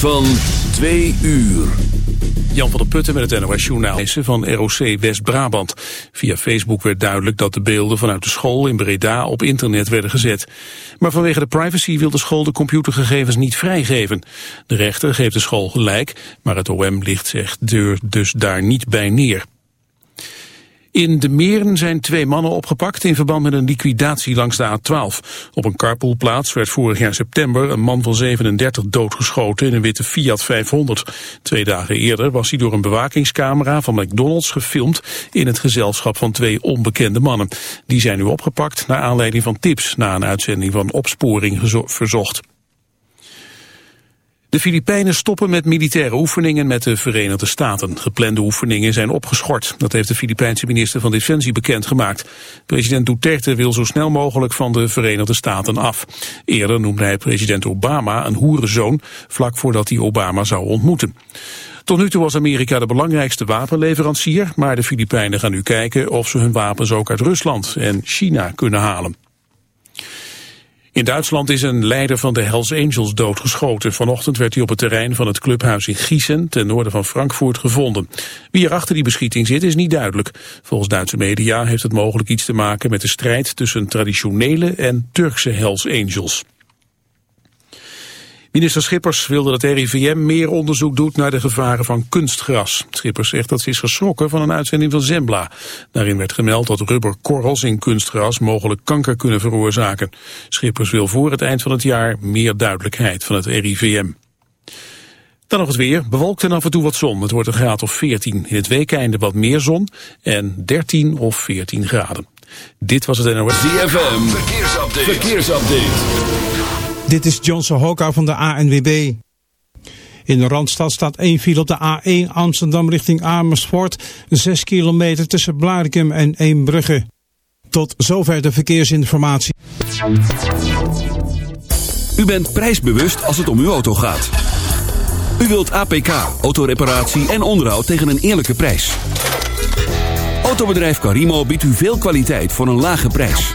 Van twee uur. Jan van der Putten met het NOS Journaal van ROC West-Brabant. Via Facebook werd duidelijk dat de beelden vanuit de school in Breda op internet werden gezet. Maar vanwege de privacy wil de school de computergegevens niet vrijgeven. De rechter geeft de school gelijk, maar het OM ligt zich dus daar niet bij neer. In de Meren zijn twee mannen opgepakt in verband met een liquidatie langs de A12. Op een carpoolplaats werd vorig jaar september een man van 37 doodgeschoten in een witte Fiat 500. Twee dagen eerder was hij door een bewakingscamera van McDonald's gefilmd in het gezelschap van twee onbekende mannen. Die zijn nu opgepakt naar aanleiding van tips na een uitzending van Opsporing Verzocht. De Filipijnen stoppen met militaire oefeningen met de Verenigde Staten. Geplande oefeningen zijn opgeschort. Dat heeft de Filipijnse minister van Defensie bekendgemaakt. President Duterte wil zo snel mogelijk van de Verenigde Staten af. Eerder noemde hij president Obama een hoerenzoon... vlak voordat hij Obama zou ontmoeten. Tot nu toe was Amerika de belangrijkste wapenleverancier... maar de Filipijnen gaan nu kijken of ze hun wapens ook uit Rusland en China kunnen halen. In Duitsland is een leider van de Hells Angels doodgeschoten. Vanochtend werd hij op het terrein van het clubhuis in Gießen, ten noorden van Frankfurt, gevonden. Wie er achter die beschieting zit is niet duidelijk. Volgens Duitse media heeft het mogelijk iets te maken met de strijd tussen traditionele en Turkse Hells Angels. Minister Schippers wil dat het RIVM meer onderzoek doet naar de gevaren van kunstgras. Schippers zegt dat ze is geschrokken van een uitzending van Zembla. Daarin werd gemeld dat rubberkorrels in kunstgras mogelijk kanker kunnen veroorzaken. Schippers wil voor het eind van het jaar meer duidelijkheid van het RIVM. Dan nog het weer. Bewolkt en af en toe wat zon. Het wordt een graad of 14. In het weekeinde wat meer zon en 13 of 14 graden. Dit was het NOS. ZFM. Verkeersupdate. Verkeersupdate. Dit is Johnson Hoka van de ANWB. In de Randstad staat één file op de A1 Amsterdam richting Amersfoort. 6 kilometer tussen Blarikum en Eembrugge. Tot zover de verkeersinformatie. U bent prijsbewust als het om uw auto gaat. U wilt APK, autoreparatie en onderhoud tegen een eerlijke prijs. Autobedrijf Carimo biedt u veel kwaliteit voor een lage prijs.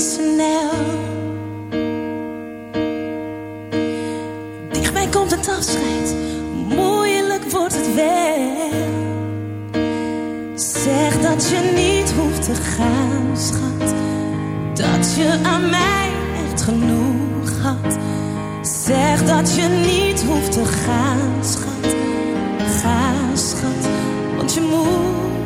snel. Dichtbij komt het afscheid, moeilijk wordt het wel. Zeg dat je niet hoeft te gaan, schat. Dat je aan mij echt genoeg had. Zeg dat je niet hoeft te gaan, schat. Ga, schat, want je moet.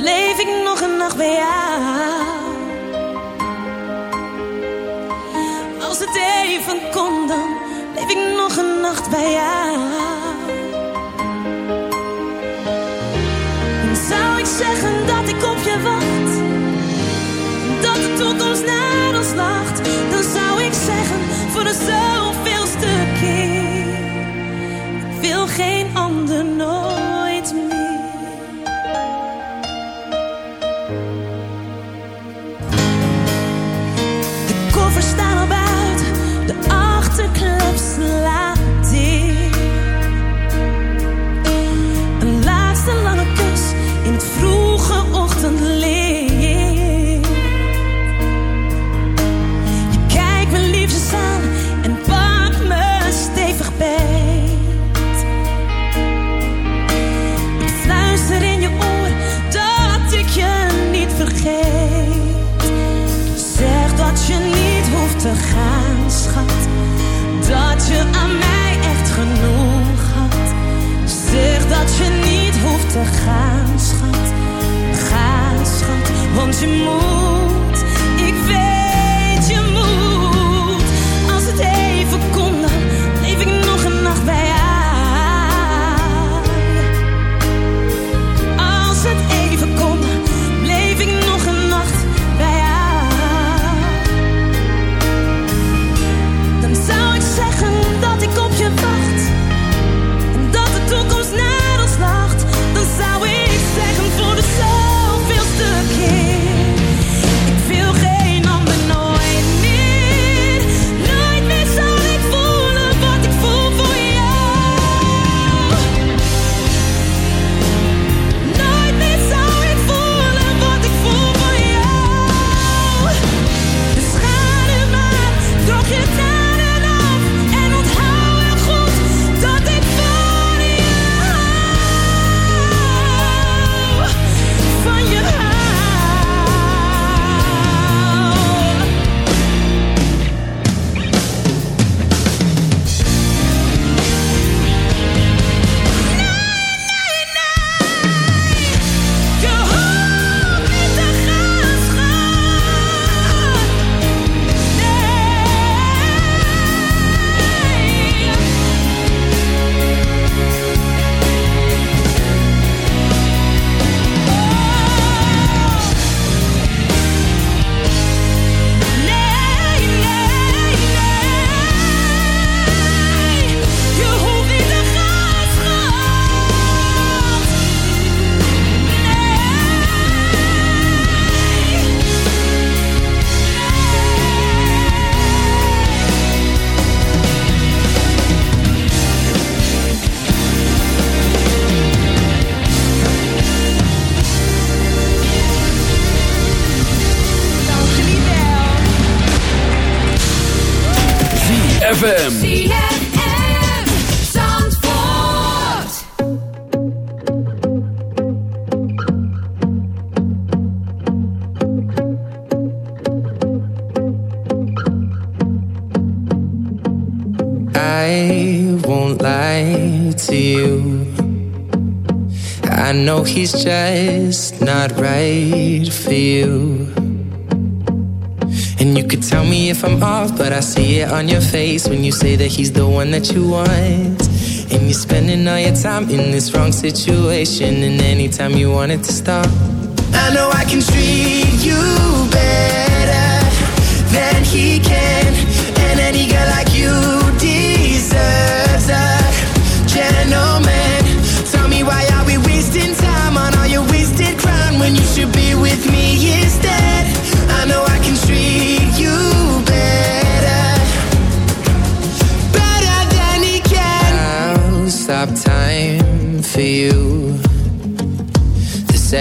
Leef ik nog een nacht bij jou. Als het even kon, dan bleef ik nog een nacht bij jou. En zou ik zeggen dat ik op je wacht, dat de toekomst naar ons lacht, dan zou ik zeggen voor de zoveelste keer: ik wil geen ander nooit. laten gaan, schat. gaan schat, want je moet. ZFM. I know he's just not right for you. And you could tell me if I'm off, but I see it on your face when you say that he's the one that you want. And you're spending all your time in this wrong situation, and anytime you want it to stop. I know I can treat you better than he can, and any girl like you deserves a gentleman. Tell me why are we wasting time on all your wasted crown when you should be with me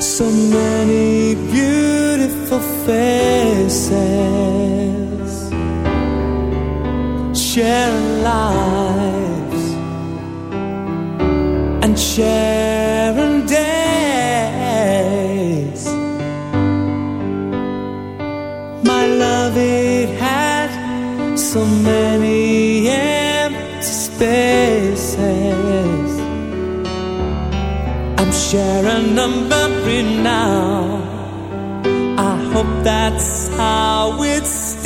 so many beautiful faces. Share lives and sharing a memory now. I hope that's how it stays.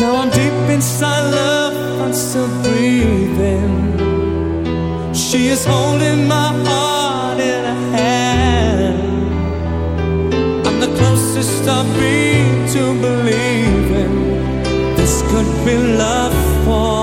Now I'm deep inside love, I'm still breathing. She is holding my heart in her hand. I'm the closest I've been to believing this could be love forever.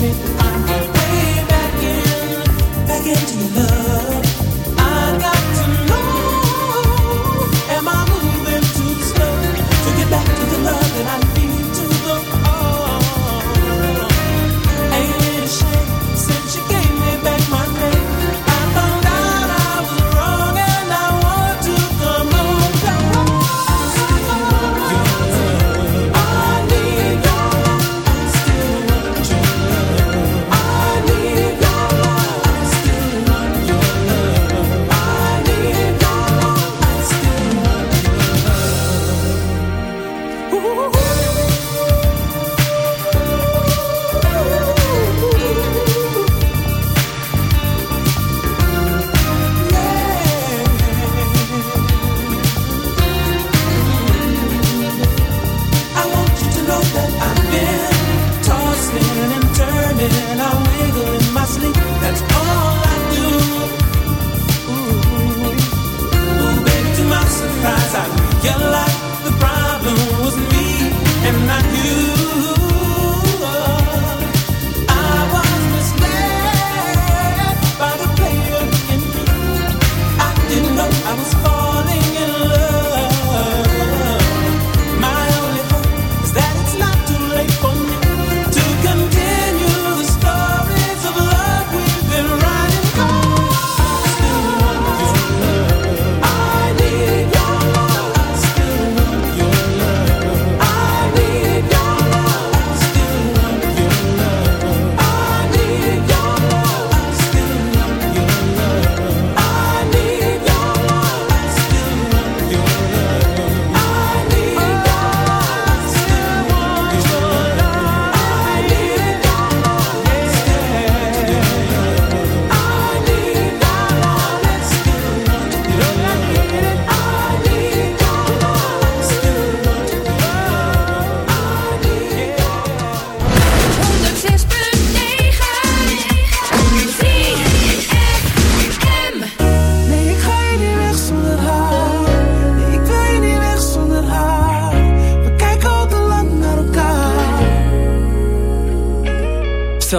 me.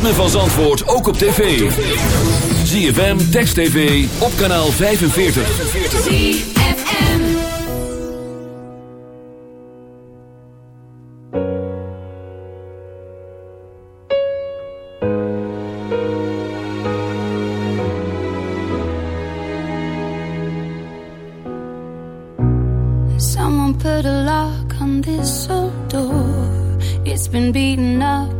ritme van Zandvoort ook op tv. ZFM, Text TV, op kanaal 45. Someone put a lock on this old door. It's been beaten up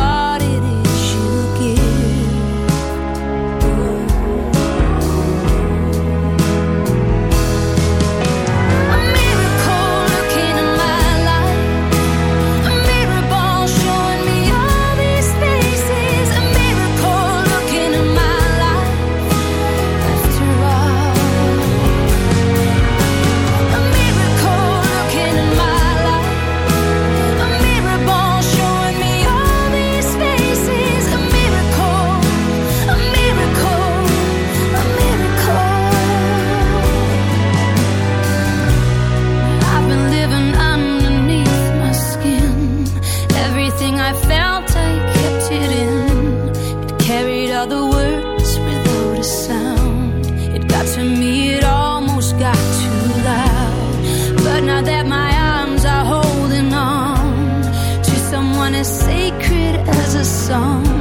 a song,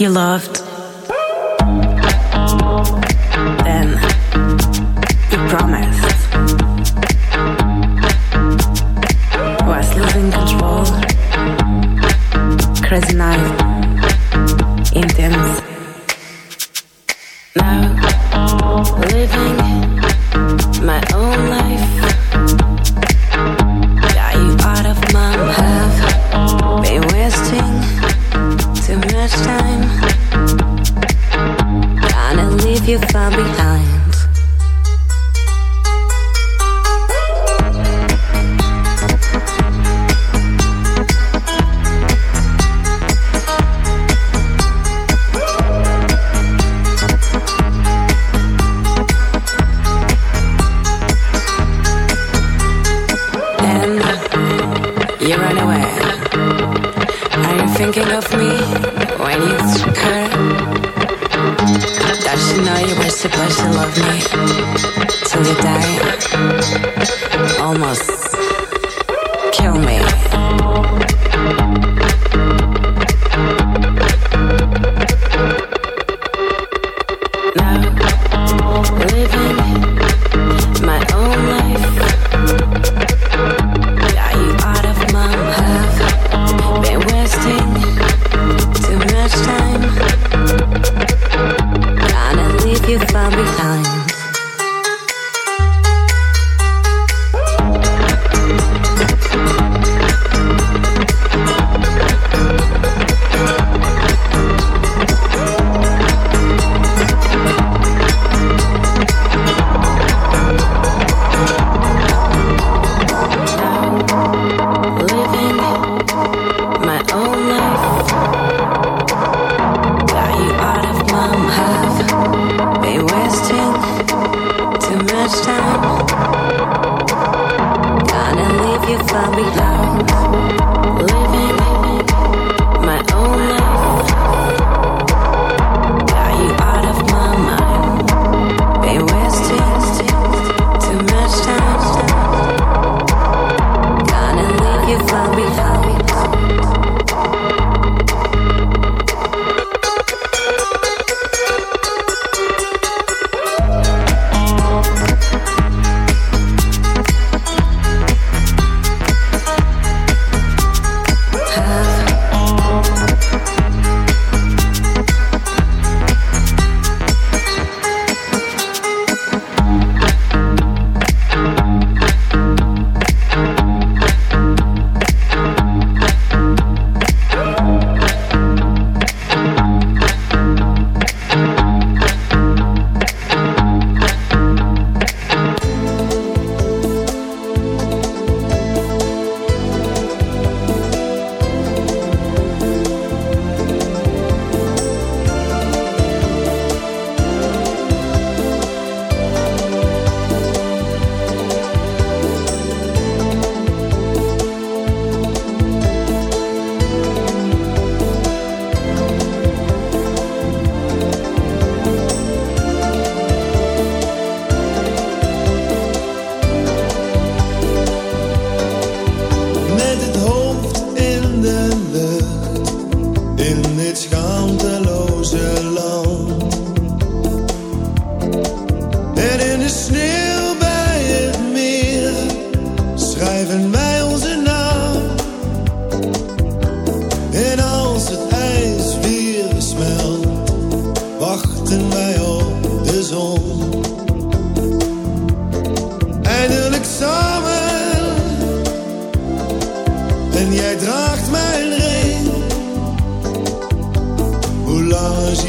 You loved.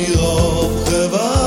Hierop gewacht?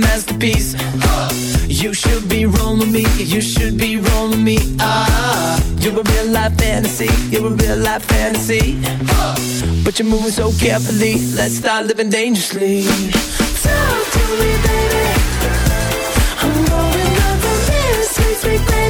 masterpiece. You should be rolling me, you should be rolling me. Ah, you're a real life fantasy, you're a real life fantasy. But you're moving so carefully, let's start living dangerously. Talk to me, baby. I'm going up for this sweet, sweet baby.